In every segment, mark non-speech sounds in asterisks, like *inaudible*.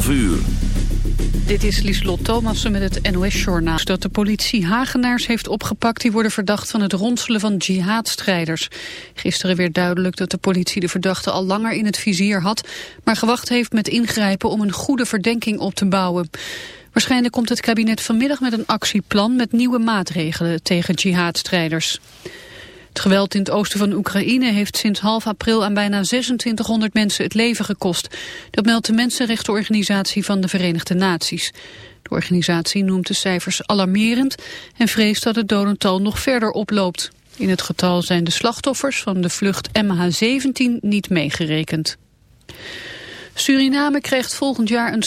12 uur. Dit is Lieslot Thomassen met het NOS-journaal. Dat de politie Hagenaars heeft opgepakt... die worden verdacht van het ronselen van jihadstrijders. Gisteren werd duidelijk dat de politie de verdachte al langer in het vizier had... maar gewacht heeft met ingrijpen om een goede verdenking op te bouwen. Waarschijnlijk komt het kabinet vanmiddag met een actieplan... met nieuwe maatregelen tegen jihadstrijders. Het geweld in het oosten van Oekraïne heeft sinds half april aan bijna 2600 mensen het leven gekost. Dat meldt de Mensenrechtenorganisatie van de Verenigde Naties. De organisatie noemt de cijfers alarmerend en vreest dat het dodental nog verder oploopt. In het getal zijn de slachtoffers van de vlucht MH17 niet meegerekend. Suriname krijgt volgend jaar een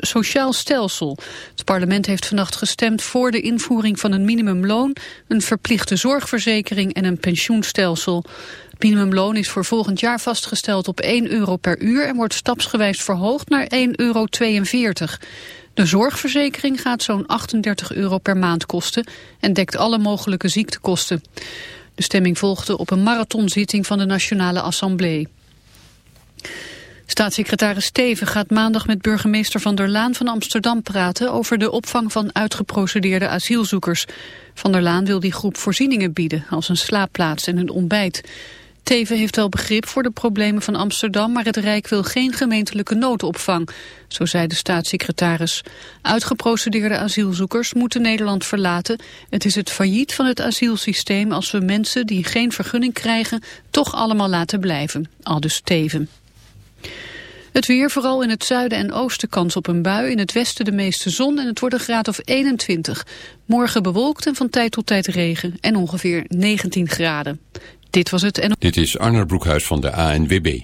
sociaal stelsel. Het parlement heeft vannacht gestemd voor de invoering van een minimumloon, een verplichte zorgverzekering en een pensioenstelsel. Het minimumloon is voor volgend jaar vastgesteld op 1 euro per uur en wordt stapsgewijs verhoogd naar 1,42 euro. De zorgverzekering gaat zo'n 38 euro per maand kosten en dekt alle mogelijke ziektekosten. De stemming volgde op een marathonzitting van de Nationale Assemblée. Staatssecretaris Steven gaat maandag met burgemeester Van der Laan van Amsterdam praten over de opvang van uitgeprocedeerde asielzoekers. Van der Laan wil die groep voorzieningen bieden, als een slaapplaats en een ontbijt. Teven heeft wel begrip voor de problemen van Amsterdam, maar het Rijk wil geen gemeentelijke noodopvang. Zo zei de staatssecretaris. Uitgeprocedeerde asielzoekers moeten Nederland verlaten. Het is het failliet van het asielsysteem als we mensen die geen vergunning krijgen toch allemaal laten blijven. Aldus Teven. Het weer, vooral in het zuiden en oosten kans op een bui. In het westen de meeste zon en het wordt een graad of 21. Morgen bewolkt en van tijd tot tijd regen en ongeveer 19 graden. Dit was het. Dit is Arner Broekhuis van de ANWB.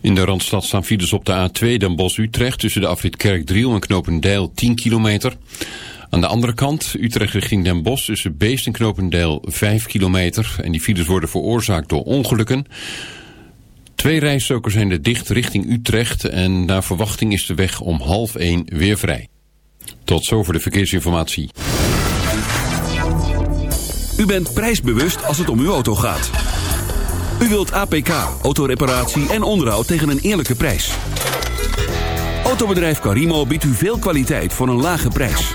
In de Randstad staan files op de A2 Den Bosch-Utrecht... tussen de afrit Kerkdriel en Knopendijl 10 kilometer... Aan de andere kant, Utrecht richting Den Bosch tussen Beest en Knopendijl 5 kilometer. En die files worden veroorzaakt door ongelukken. Twee rijstroken zijn er dicht richting Utrecht en naar verwachting is de weg om half één weer vrij. Tot zover de verkeersinformatie. U bent prijsbewust als het om uw auto gaat. U wilt APK, autoreparatie en onderhoud tegen een eerlijke prijs. Autobedrijf Carimo biedt u veel kwaliteit voor een lage prijs.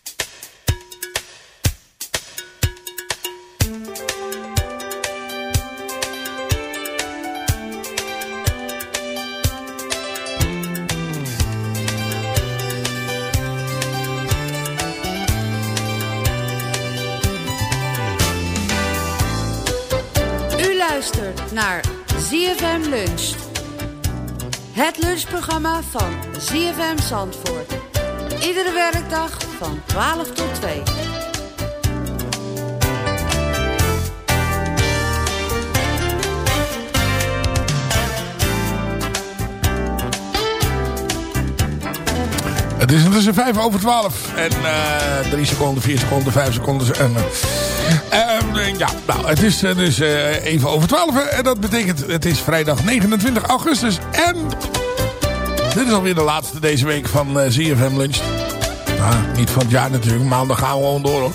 Het lunchprogramma van ZFM Zandvoort. Iedere werkdag van 12 tot 2. Het is intussen 5 over 12. En eh 3 seconden, 4 seconden, 5 seconden. En, eh, eh, ja, nou, het is eh, dus eh, even over 12. En dat betekent, het is vrijdag 29 augustus. En dit is alweer de laatste deze week van eh ZFM Lunch. Nou, niet van het jaar natuurlijk. Maandag gaan we gewoon door hoor.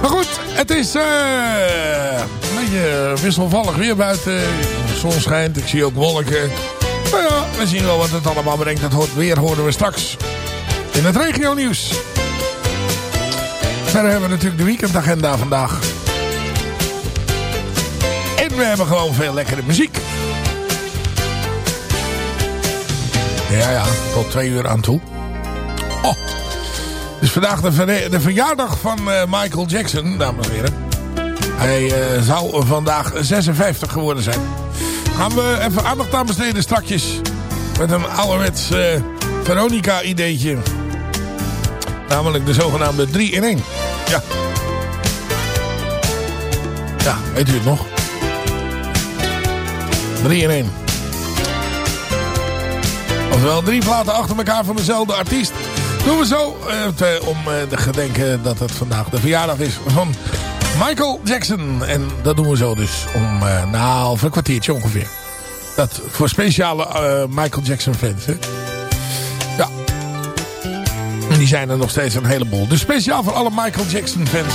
Maar goed, het is een beetje wisselvallig weer buiten. De zon schijnt, ik zie ook wolken. Nou ja, we zien wel wat het allemaal brengt. Dat hoort, weer horen we straks in het regio nieuws. Verder hebben we natuurlijk de weekendagenda vandaag. En we hebben gewoon veel lekkere muziek. Ja, ja, tot twee uur aan toe. Oh, dus vandaag de verjaardag van eh, Michael Jackson, dames en heren. Hij eh, zou vandaag 56 geworden zijn. Gaan we even aandacht aan besteden strakjes. Met een ouderwets eh, Veronica-ideetje. Namelijk de zogenaamde 3 in 1. Ja. Ja, weet u het nog? 3 in 1. Oftewel drie platen achter elkaar van dezelfde artiest. Doen we zo eh, om eh, te gedenken dat het vandaag de verjaardag is van Michael Jackson. En dat doen we zo dus om eh, nou, over een kwartiertje ongeveer. Dat voor speciale eh, Michael Jackson fans. Hè? En die zijn er nog steeds een heleboel. Dus speciaal voor alle Michael Jackson fans.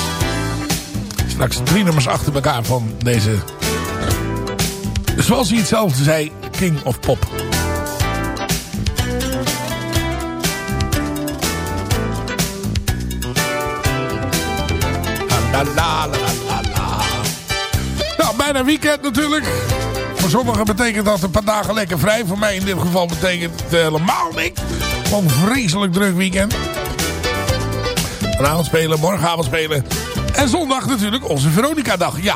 Straks drie nummers achter elkaar van deze... Zoals hij het zelf zei, King of Pop. La, la, la. Nou, bijna weekend natuurlijk. Voor sommigen betekent dat een paar dagen lekker vrij. Voor mij in dit geval betekent het helemaal niks. Gewoon vreselijk druk weekend. Vanavond spelen, morgenavond spelen. En zondag natuurlijk onze Veronica-dag. Ja.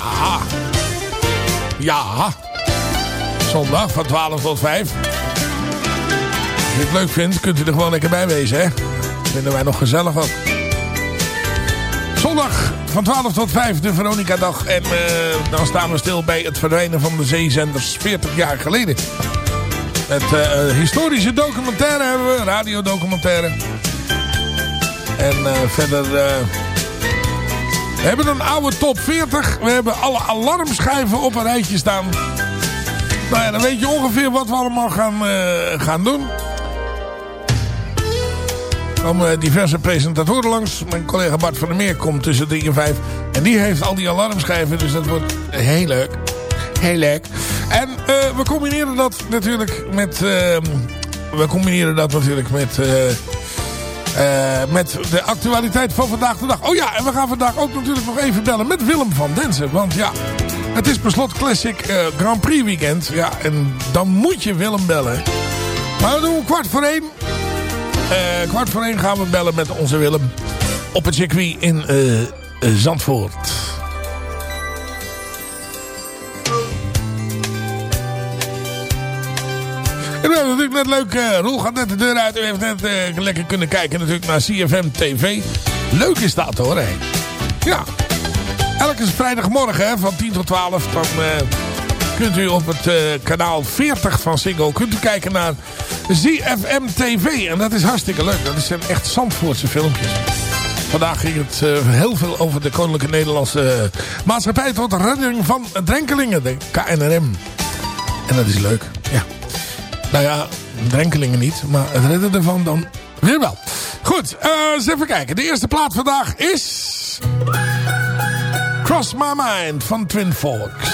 Ja. Zondag van 12 tot 5. Als je het leuk vindt, kunt u er gewoon lekker bij wezen, hè. Vinden wij nog gezellig ook. Zondag van 12 tot 5 de Veronica-dag. En eh, dan staan we stil bij het verdwijnen van de zeezenders 40 jaar geleden. Het eh, historische documentaire hebben we, radiodocumentaire. En eh, verder... eh, we hebben een oude top 40. We hebben alle alarmschijven op een rijtje staan. Nou ja, dan weet je ongeveer wat we allemaal gaan, eh, gaan doen. Er komen diverse presentatoren langs. Mijn collega Bart van der Meer komt tussen 3 en 5. En die heeft al die alarmschijven. Dus dat wordt heel leuk. Heel leuk. En we combineren dat natuurlijk met... eh, we combineren dat natuurlijk met... eh, met de actualiteit van vandaag de dag. Oh ja, en we gaan vandaag ook natuurlijk nog even bellen met Willem van Densen. Want ja, het is beslot Classic eh, Grand Prix weekend. Ja, en dan moet je Willem bellen. Maar we doen kwart voor één. Eh, kwart voor één gaan we bellen met onze Willem. Op het circuit in Zandvoort. En we hebben natuurlijk net leuk. eh Roel gaat net de deur uit. U heeft net eh, lekker kunnen kijken natuurlijk naar CFM TV. Leuk is dat hoor. Hè? Ja. Elke vrijdagmorgen hè, van 10 tot 12. Dan eh, kunt u op het kanaal 40 van Singo kunt u kijken naar ZFM TV. En dat is hartstikke leuk. Dat zijn echt Zandvoortse filmpjes. Vandaag ging het heel veel over de Koninklijke Nederlandse Maatschappij tot redding van drenkelingen. De KNRM. En dat is leuk. Ja. Nou ja, drenkelingen niet. Maar het redden ervan dan weer wel. Goed, eh, eens even kijken. De eerste plaat vandaag is... Cross My Mind van Twin Forks.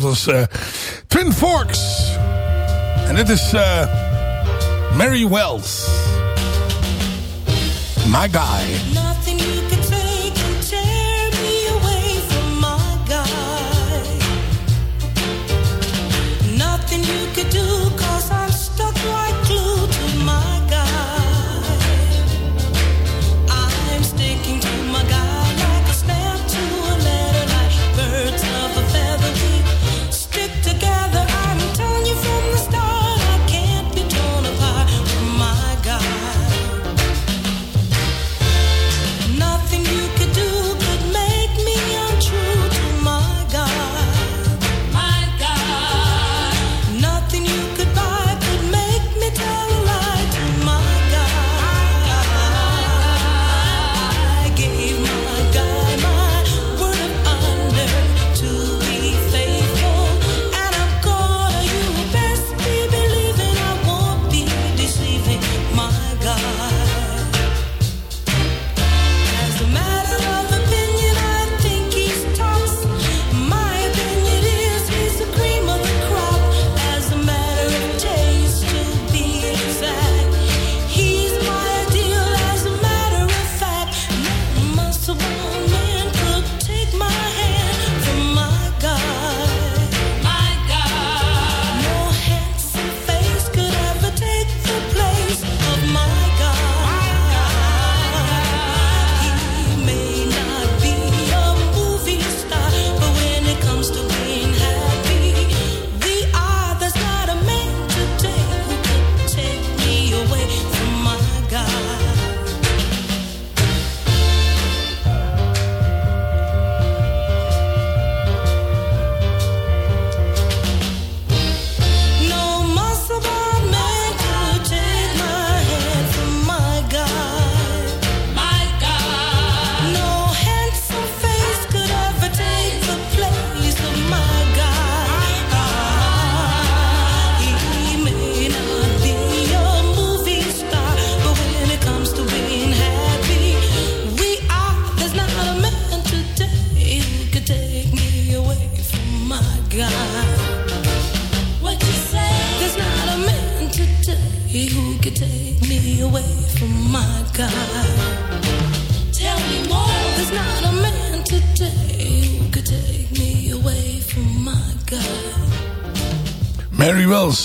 dat was uh, Twin Forks. En dit is uh, Mary Wells. My Guy.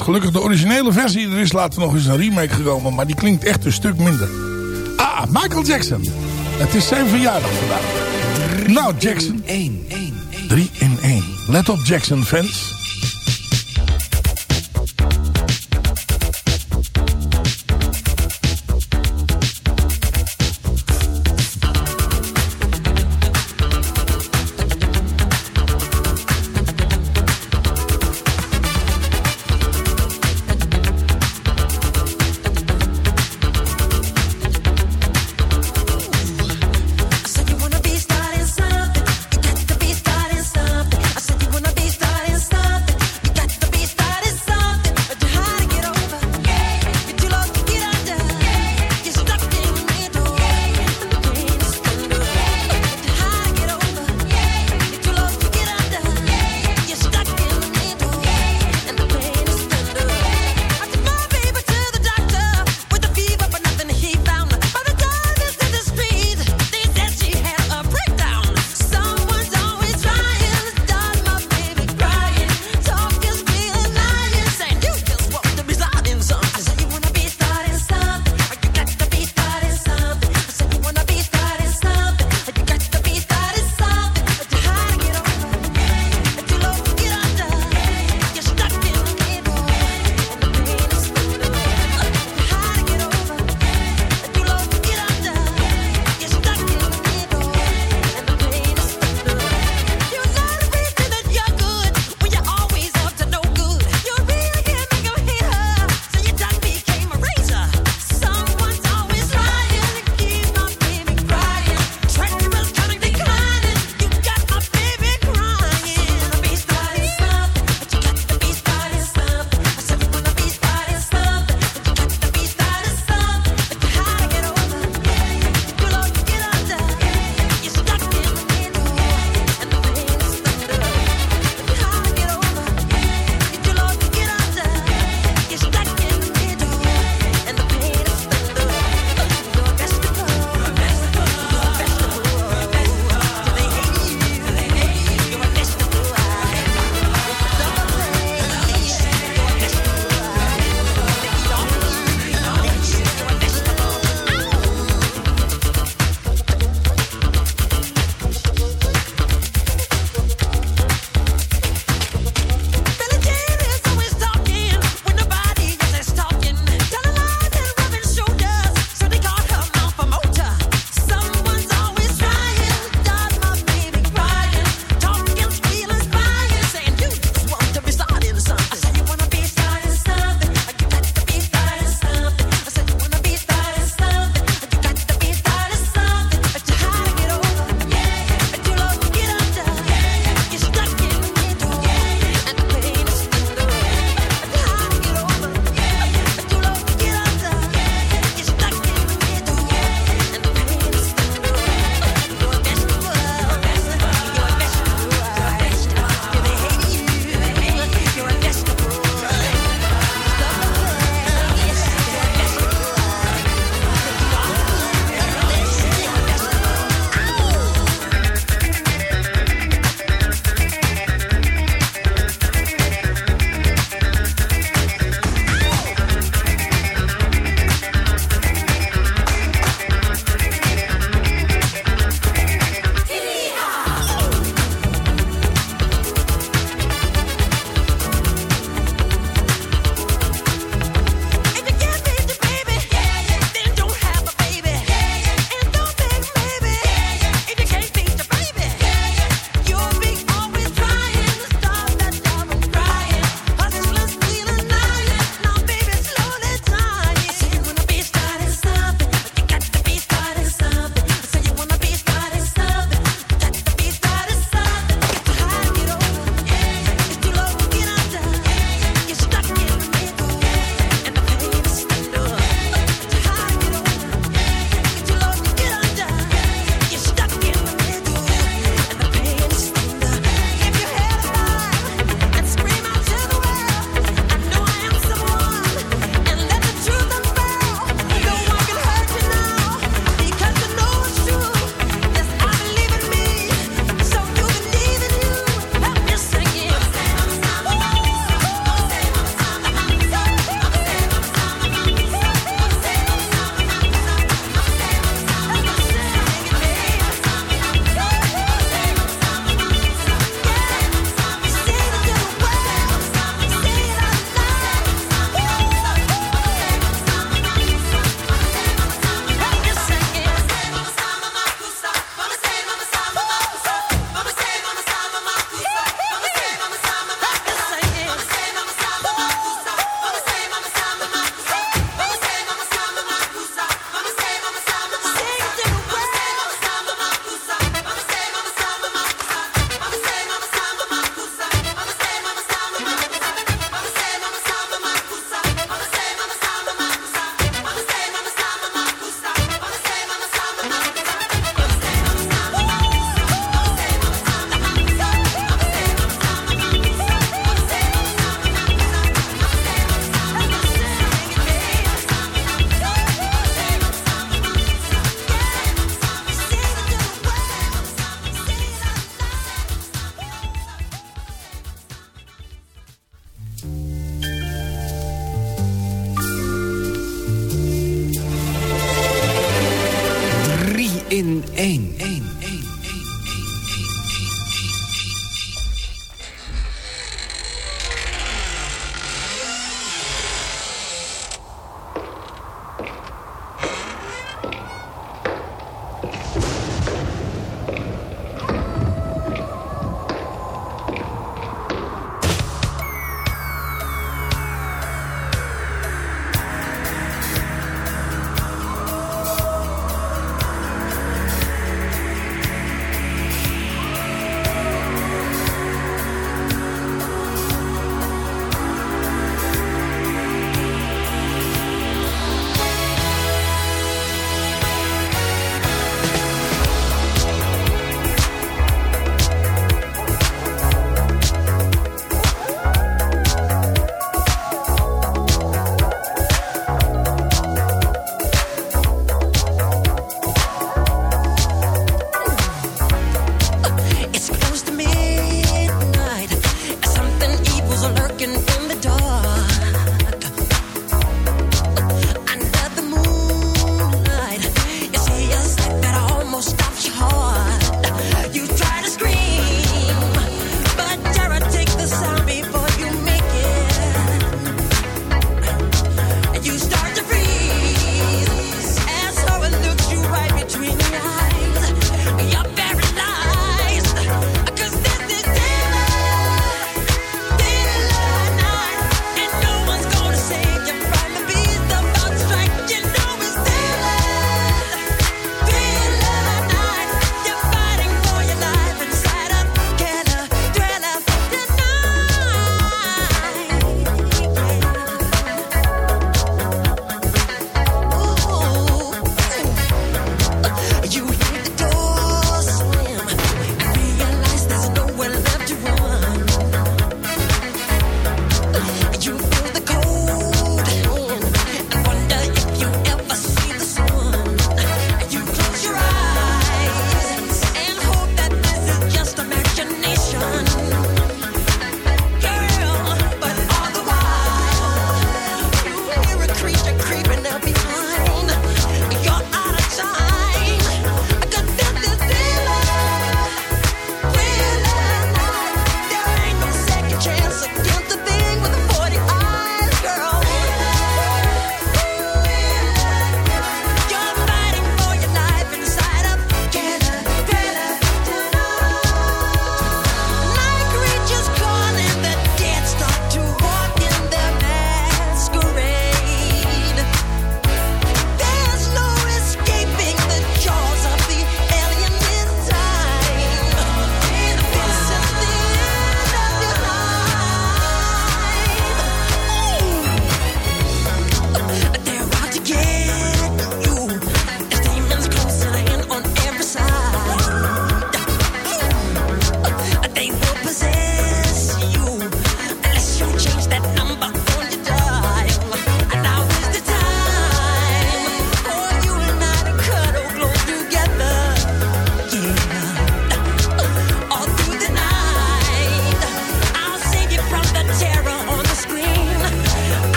gelukkig de originele versie. Er is later nog eens een remake gekomen, maar die klinkt echt een stuk minder. Ah, Michael Jackson. Het is zijn verjaardag vandaag. Nou, Jackson. 3 in 1. 3 in 1. Let op, Jackson, fans.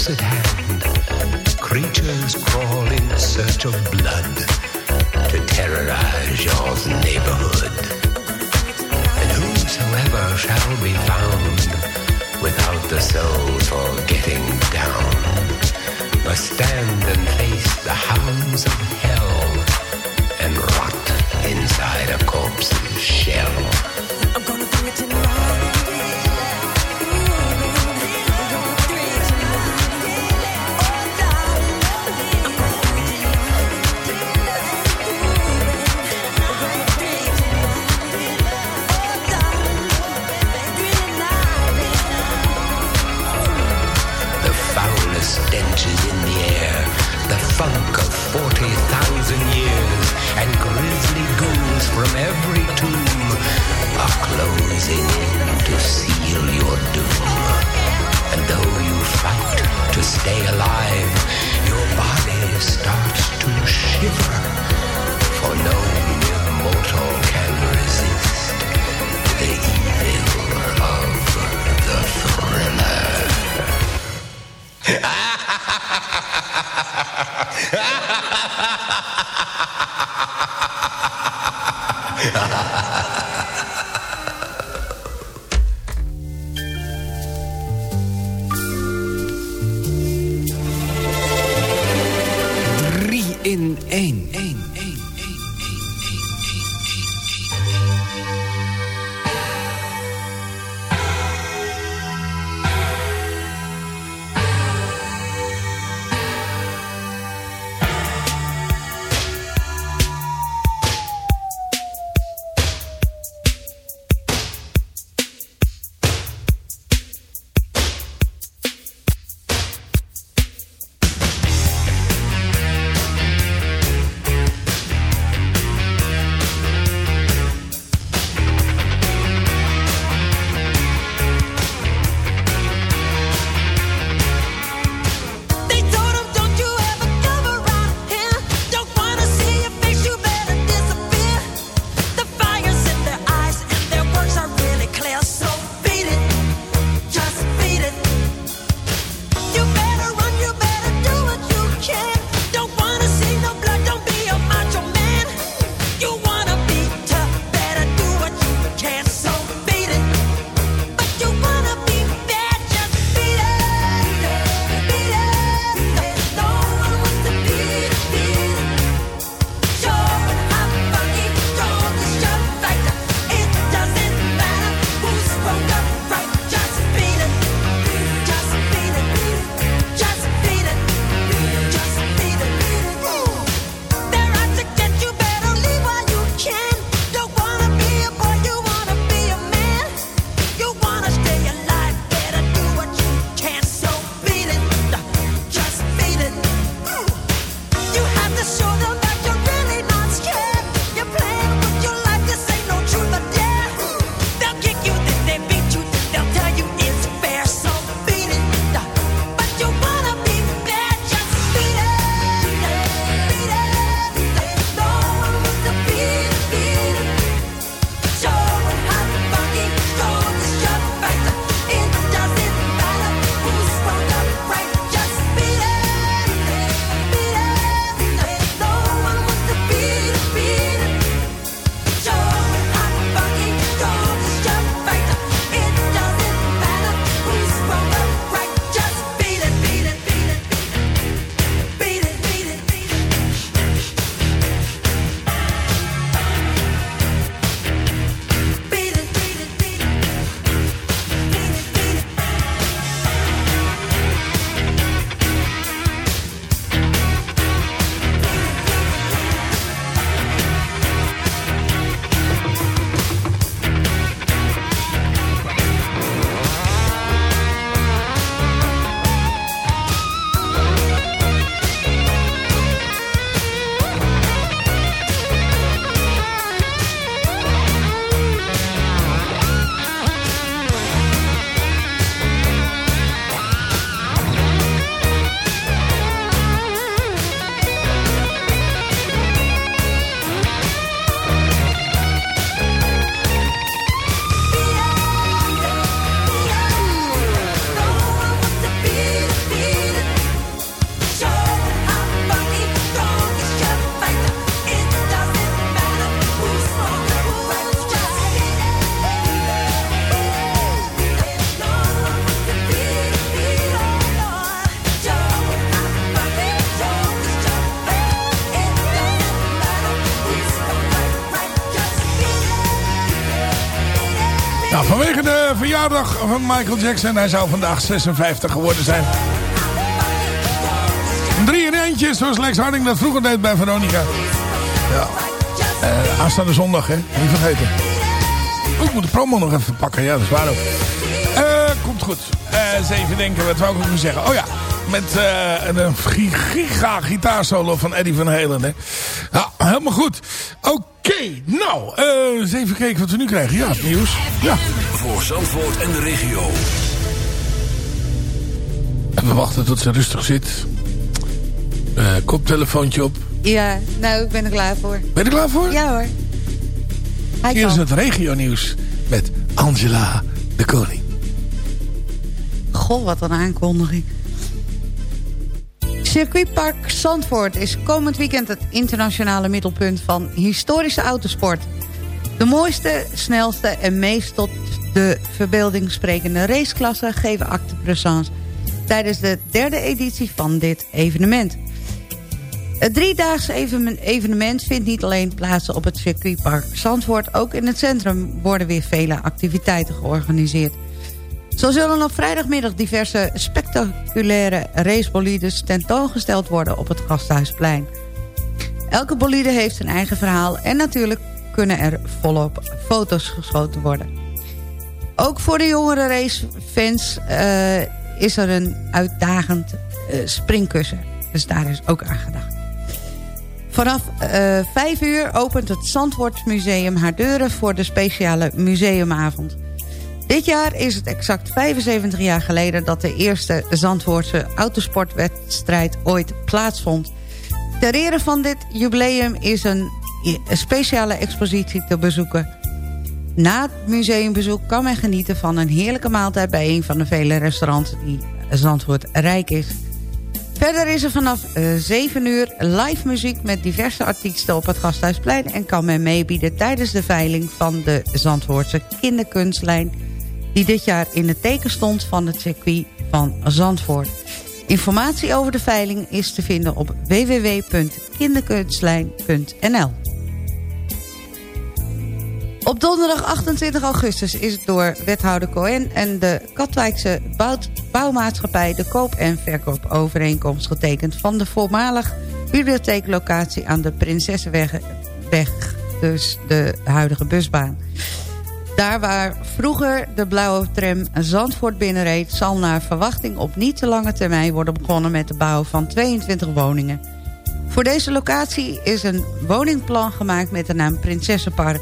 Close at hand. Creatures crawl in search of blood verjaardag van Michael Jackson. Hij zou vandaag 56 geworden zijn. Drie in eentje, zoals Lex Harding dat vroeger deed bij Veronica. Ja. Uh, aanstaande zondag, hè? Niet vergeten. Ik moet de promo nog even pakken. Ja, dat is waar ook. Eh, komt goed. Eh, uh, eens even denken, wat wou ik nog zeggen? Oh ja, met een giga gitaarsolo van Eddie van Halen, hè? Ja, helemaal goed. Oké okay, nou, eh, eens even kijken wat we nu krijgen. Ja, het nieuws. Ja. Voor Zandvoort en de regio. En we wachten tot ze rustig zit. Eh, koptelefoontje op. Ja, nou, ik ben er klaar voor. Ben je er klaar voor? Ja hoor. Hier is het regionieuws met Angela de Koning. Goh, wat een aankondiging. Circuitpark Zandvoort is komend weekend het internationale middelpunt van historische autosport. De mooiste, snelste en meest tot de verbeelding sprekende raceklassen geven acte présence tijdens de derde editie van dit evenement. Het driedaagse evenement vindt niet alleen plaats op het circuitpark Zandvoort... ook in het centrum worden weer vele activiteiten georganiseerd. Zo zullen op vrijdagmiddag diverse spectaculaire racebolides tentoongesteld worden op het Gasthuisplein. Elke bolide heeft zijn eigen verhaal en natuurlijk kunnen er volop foto's geschoten worden. Ook voor de jongere racefans uh, is er een uitdagend uh, springkussen. Dus daar is ook aan gedacht. Vanaf uh, eh, 5 uur opent het Zandvoortsmuseum haar deuren voor de speciale museumavond. Dit jaar is het exact 75 jaar geleden dat de eerste Zandvoortse autosportwedstrijd ooit plaatsvond. Ter ere van dit jubileum is een speciale expositie te bezoeken. Na het museumbezoek kan men genieten van een heerlijke maaltijd... bij een van de vele restaurants die Zandvoort rijk is. Verder is er vanaf 7 eh, uur live muziek met diverse artiesten op het Gasthuisplein... en kan men meebieden tijdens de veiling van de Zandvoortse kinderkunstlijn... die dit jaar in het teken stond van het circuit van Zandvoort. Informatie over de veiling is te vinden op www.kinderkunstlijn.nl. Op donderdag 28 augustus is het door wethouder Cohen en de Katwijkse bouwmaatschappij... de koop- en verkoopovereenkomst getekend van de voormalig bibliotheeklocatie aan de Prinsessenweg, dus de huidige busbaan. Daar waar vroeger de blauwe tram Zandvoort binnenreed... zal naar verwachting op niet te lange termijn worden begonnen met de bouw van 22 woningen. Voor deze locatie is een woningplan gemaakt met de naam Prinsessenpark...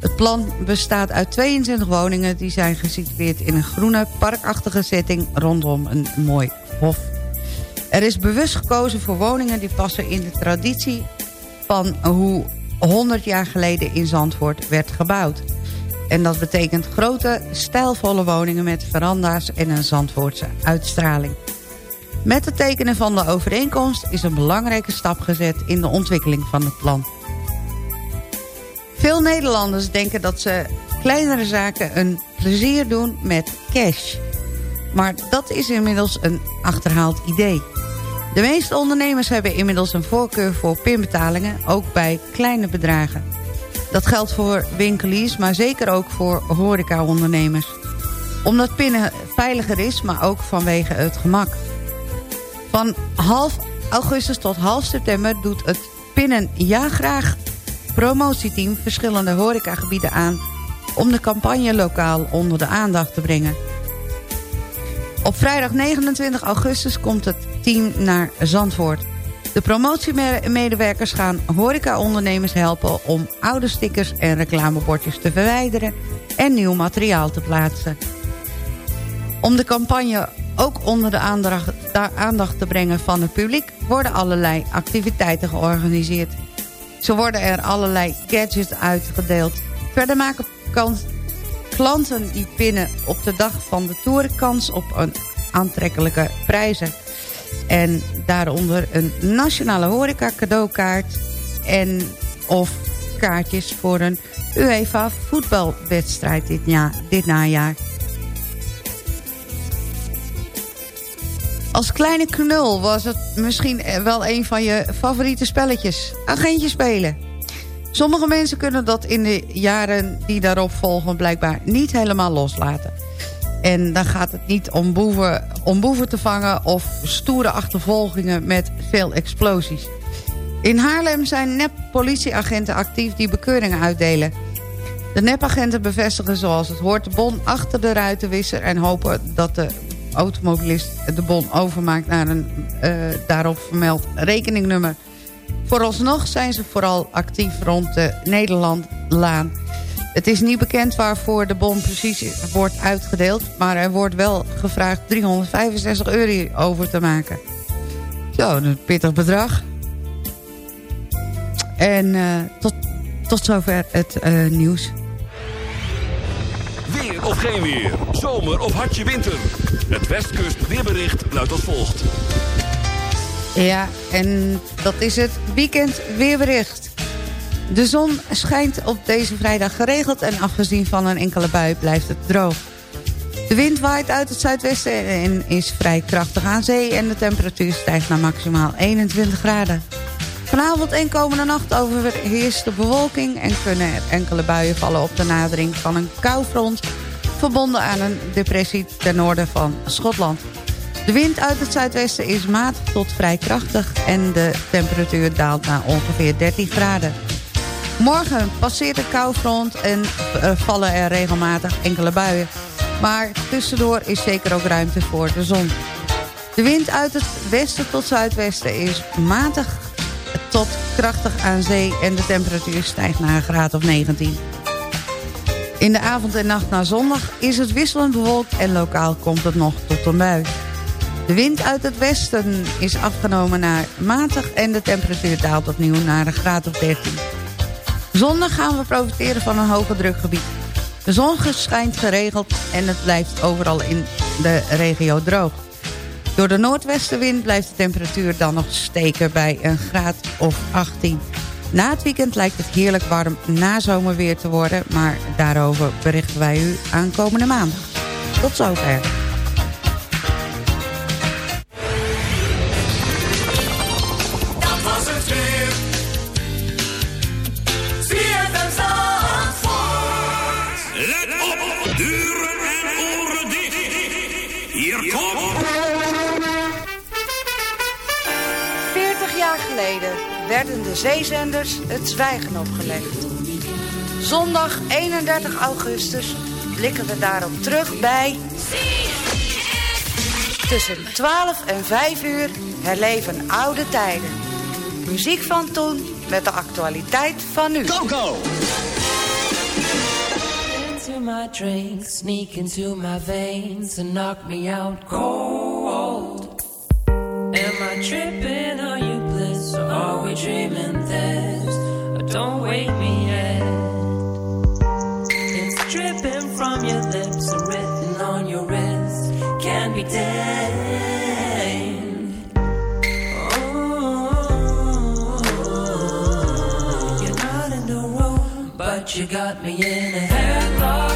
Het plan bestaat uit 22 woningen... die zijn gesitueerd in een groene, parkachtige setting... rondom een mooi hof. Er is bewust gekozen voor woningen die passen in de traditie... van hoe 100 jaar geleden in Zandvoort werd gebouwd. En dat betekent grote, stijlvolle woningen met veranda's en een Zandvoortse uitstraling. Met het tekenen van de overeenkomst is een belangrijke stap gezet in de ontwikkeling van het plan. Veel Nederlanders denken dat ze kleinere zaken een plezier doen met cash. Maar dat is inmiddels een achterhaald idee. De meeste ondernemers hebben inmiddels een voorkeur voor pinbetalingen, ook bij kleine bedragen. Dat geldt voor winkeliers, maar zeker ook voor horecaondernemers. Omdat pinnen veiliger is, maar ook vanwege het gemak. Van half augustus tot half september doet het pinnen ja graag promotieteam verschillende horecagebieden aan... om de campagne lokaal onder de aandacht te brengen. Op vrijdag 29 augustus komt het team naar Zandvoort. De promotiemedewerkers gaan horecaondernemers helpen... om oude stickers en reclamebordjes te verwijderen... en nieuw materiaal te plaatsen. Om de campagne ook onder de aandacht, te brengen van het publiek... worden allerlei activiteiten georganiseerd. Zo worden er allerlei gadgets uitgedeeld. Verder maken klanten die pinnen op de dag van de tour kans op een aantrekkelijke prijzen. En daaronder een nationale horeca cadeaukaart en of kaartjes voor een UEFA voetbalwedstrijd dit, dit najaar. Als kleine knul was het misschien wel een van je favoriete spelletjes. Agentje spelen. Sommige mensen kunnen dat in de jaren die daarop volgen blijkbaar niet helemaal loslaten. En dan gaat het niet om boeven, om boeven te vangen of stoere achtervolgingen met veel explosies. In Haarlem zijn nep-politieagenten actief die bekeuringen uitdelen. De nepagenten bevestigen zoals het hoort de bon achter de ruitenwisser... en hopen dat de automobilist de bon overmaakt naar een uh, daarop vermeld rekeningnummer. Vooralsnog zijn ze vooral actief rond de Nederlandlaan. Het is niet bekend waarvoor de bon precies wordt uitgedeeld... maar er wordt wel gevraagd 365 euro over te maken. Zo, een pittig bedrag. En uh, tot, tot zover het uh, nieuws. Weer of geen weer. Zomer of hartje winter. Het Westkust weerbericht luidt als volgt. Ja, en dat is het weekend weerbericht. De zon schijnt op deze vrijdag geregeld... en afgezien van een enkele bui blijft het droog. De wind waait uit het zuidwesten en is vrij krachtig aan zee... en de temperatuur stijgt naar maximaal 21 graden. Vanavond en komende nacht overheerst de bewolking... en kunnen er enkele buien vallen op de nadering van een koufront... verbonden aan een depressie ten noorden van Schotland. De wind uit het zuidwesten is matig tot vrij krachtig... en de temperatuur daalt naar ongeveer 13 graden. Morgen passeert de koufront en er vallen er regelmatig enkele buien. Maar tussendoor is zeker ook ruimte voor de zon. De wind uit het westen tot zuidwesten is matig tot krachtig aan zee... en de temperatuur stijgt naar een graad of 19. In de avond en nacht naar zondag is het wisselend bewolkt... en lokaal komt het nog tot een bui. De wind uit het westen is afgenomen naar matig... en de temperatuur daalt opnieuw naar een graad of 13. Zondag gaan we profiteren van een hoge drukgebied. De zon schijnt geregeld en het blijft overal in de regio droog. Door de noordwestenwind blijft de temperatuur dan nog steken bij een graad of 18. Na het weekend lijkt het heerlijk warm nazomerweer te worden... maar daarover berichten wij u aankomende maandag. Tot zover. Hier komt... 40 jaar geleden werden de zeezenders het zwijgen opgelegd. Zondag 31 augustus blikken we daarop terug bij... Tussen 12 en 5 uur herleven oude tijden. Muziek van toen met de actualiteit van nu. Go, go! My drink, sneak into my veins and knock me out cold. Am I tripping? Are you bliss? Or are we dreaming this? Don't wake me yet. It's dripping from your lips and written on your wrist. Can't be tamed. You got me in a headlock.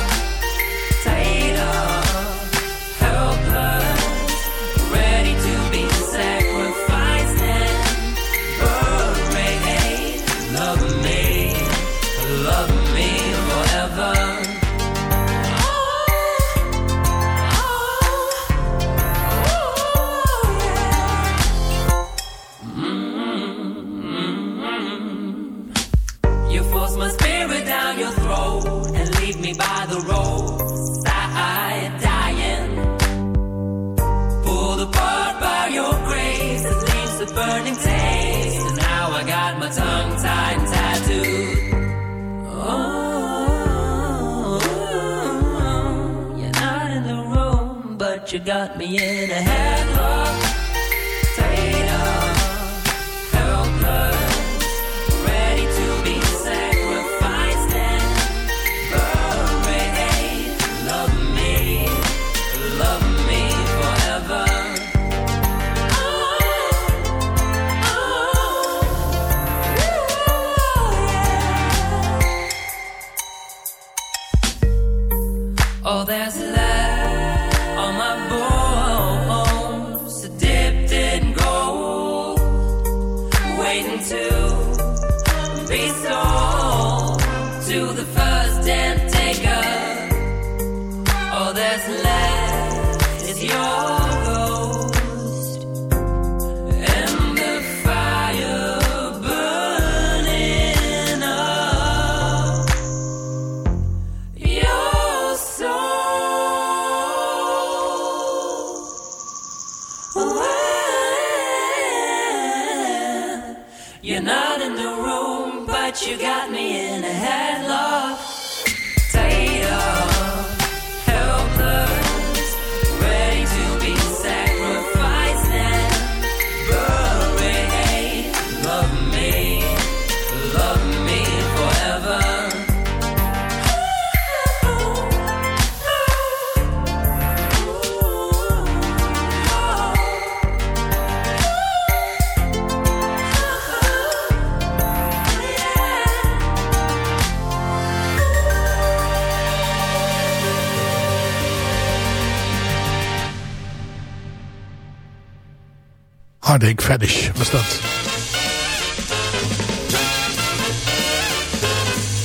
Fetish was dat.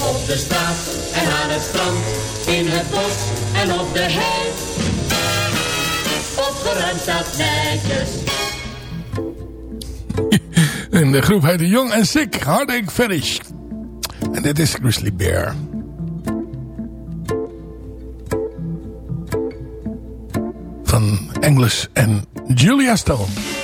Op de straat en aan het strand, in het bos en op de hei. Opgeruimd staat netjes. *laughs* En de groep heette Young and Sick, Heartache Fetish. En dit is Grizzly Bear. Van Engels en Julia Stone.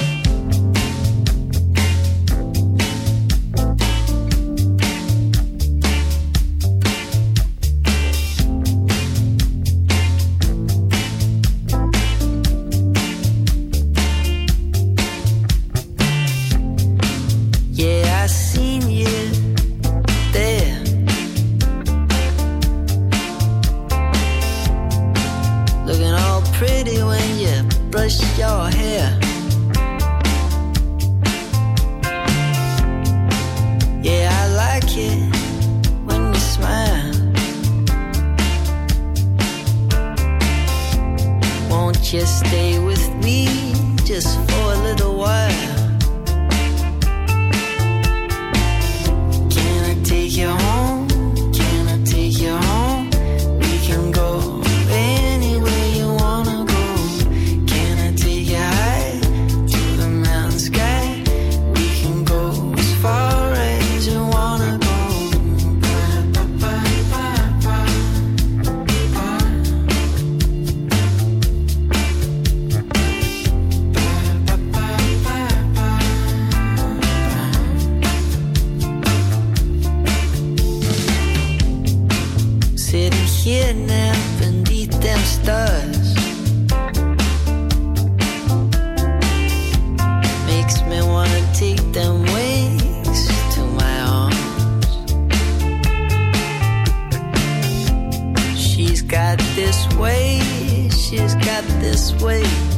This way, she's got this way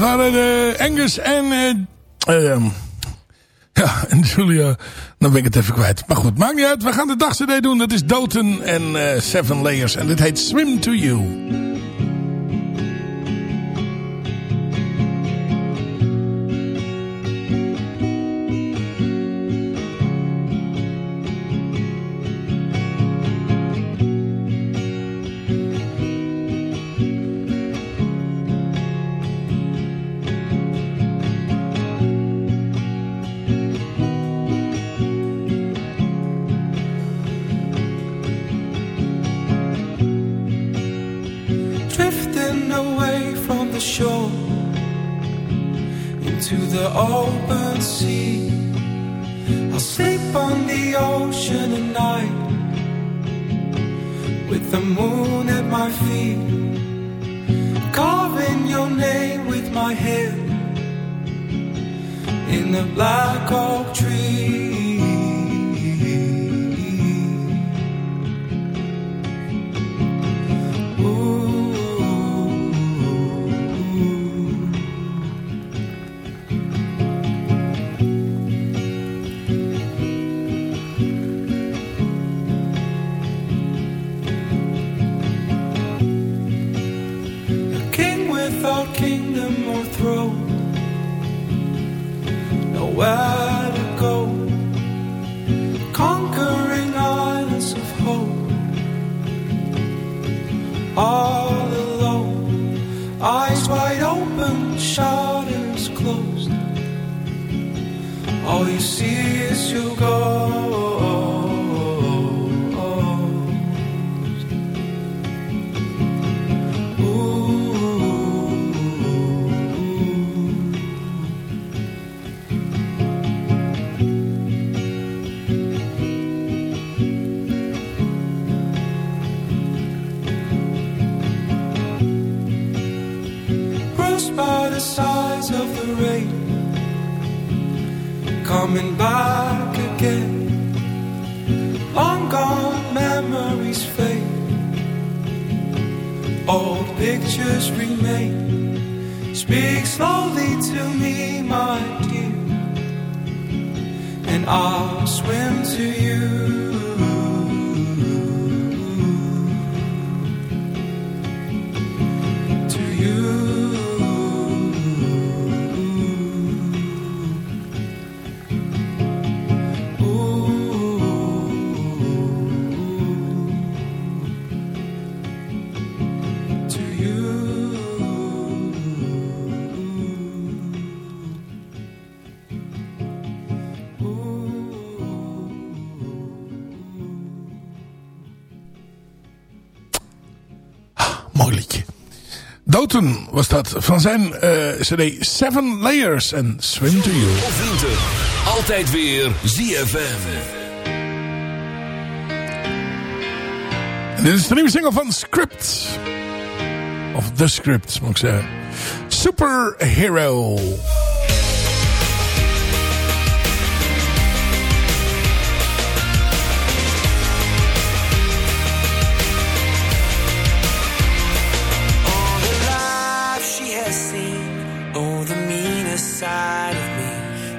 waren de Angus en... eh, ehm, ja, *laughs* en Julia. Dan ben ik het even kwijt. Maar goed, maakt niet uit. We gaan de dagcd doen. Dat is Doten en eh, Seven Layers. En dit heet Swim to You. Wow. Coming back again. Long gone memories fade, old pictures remain. Speak slowly to me, my dear, and I'll swim to you. Dat van zijn eh, cd Seven Layers en Swim to You. Of winter, altijd weer ZFM. En dit is de nieuwe single van Script. Of The Script, moet ik zeggen. Superhero.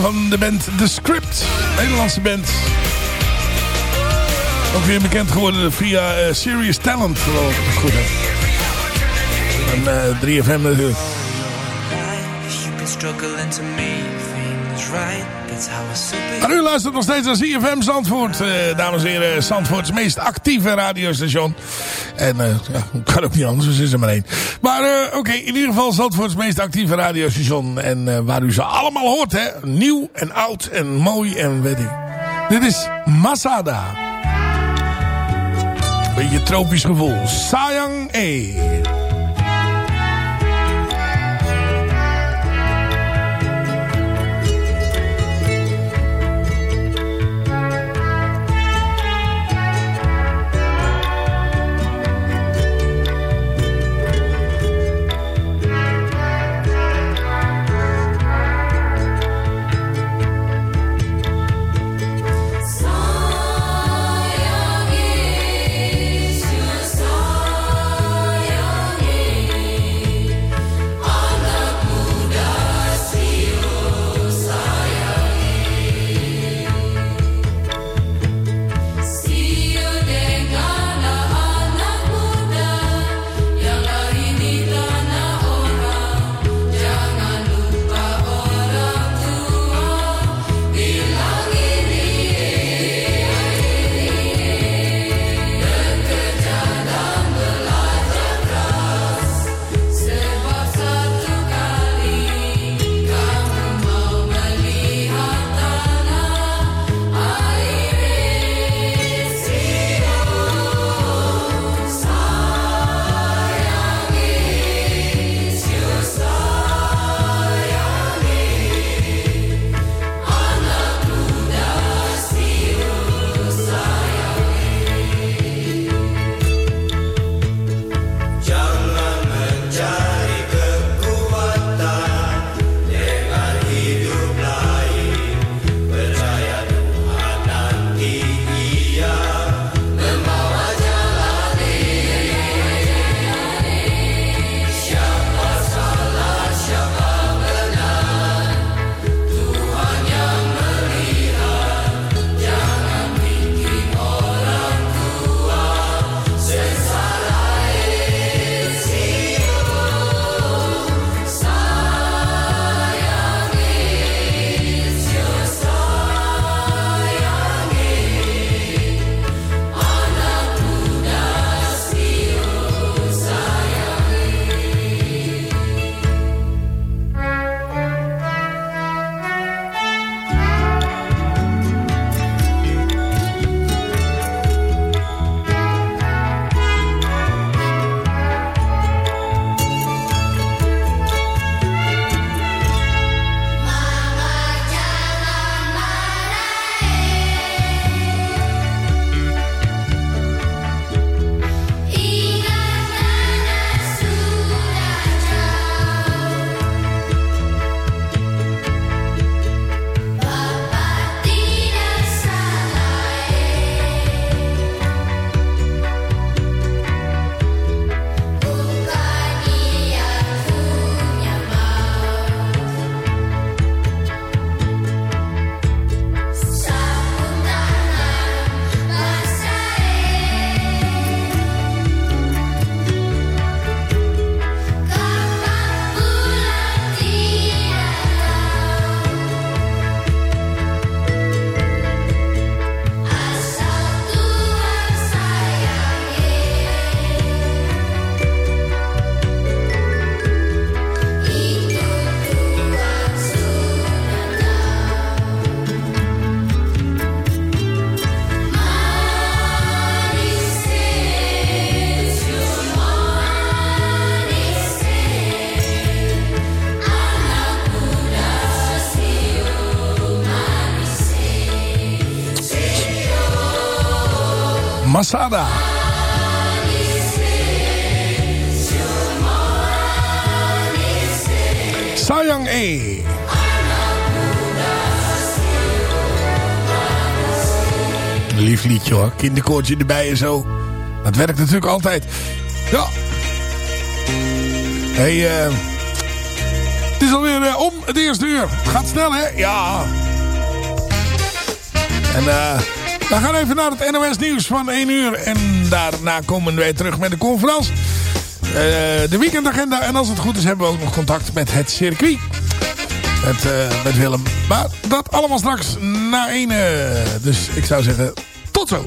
van de band The Script. Nederlandse band. Ook weer bekend geworden via eh, Serious Talent. Het goed heb. En eh, 3FM natuurlijk. Maar u luistert nog steeds naar CFM Zandvoort. eh, dames en heren, Zandvoorts meest actieve radiostation. En eh, ja, *laughs* kan ook niet anders, dus is er maar één. Maar eh, oké, in ieder geval Zandvoorts meest actieve radiostation. En eh, waar u ze allemaal hoort, hè. Nieuw en oud en mooi en weet ik. Dit is Masada. Beetje tropisch gevoel. Sayang E. Masada. Sayang E. Lief liedje hoor. Kinderkoortje erbij en zo. Dat werkt natuurlijk altijd. Ja. hey, eh... het is alweer eh, om het eerste uur. Gaat snel, hè? Ja. En eh... we gaan even naar het NOS nieuws van 1 uur. En daarna komen wij terug met de conferentie. Eh, de weekendagenda. En als het goed is hebben we ook nog contact met het circuit. Met, eh, met Willem. Maar dat allemaal straks na 1. dus ik zou zeggen, tot zo.